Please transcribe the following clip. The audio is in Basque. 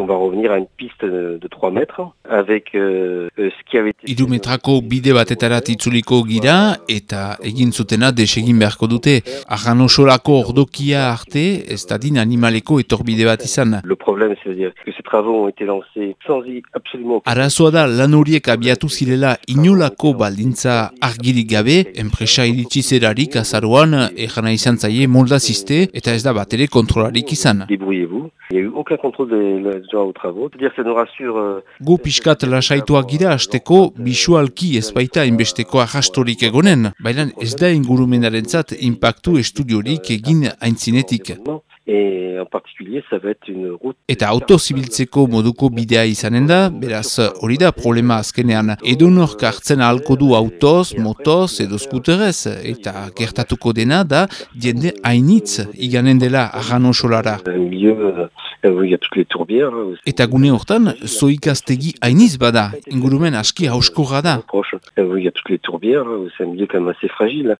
On va revenir à une piste de 3 mètres avec euh, ce qui avait été... Iru metrako bide batetarat itzuliko gira eta egin zutena desegin beharko dute. Arranosolako ordokia arte ez dadin animaleko etorbide bat izan. Le problème, c'est-à-dire que ces travaux ont été lancés sans y absolument... Arazoa da lan horiek abiatu zirela inolako baldintza argirik gabe, enpresa iritsi zerarik azaruan ejana izan zaie moldaziste eta ez da bat ere kontrolarik izan. Débrouillez-vous. Il n'y a eu aucun contrôle des euh, Gu pixkat lasaituak gira hasteko bisualki ez baita inbesteko arrastorik egonen, baina ez da ingurumenarentzat impactu estudiorik egin aintzinetik. Et en particulier, ça va être une route... Eta auto zibiltzeko moduko bidea izanen da, beraz hori da problema azkenean. Edonork hartzen ahalko du autoz, motoz edo skuterez, eta gertatuko dena da jende hainitz iganen dela arranosolara. Euh, où il y a toutes les tourbières. hein, aussi. Eta gune hortan, zoikastegi hainiz bada, ingurumen aski hauskorra da.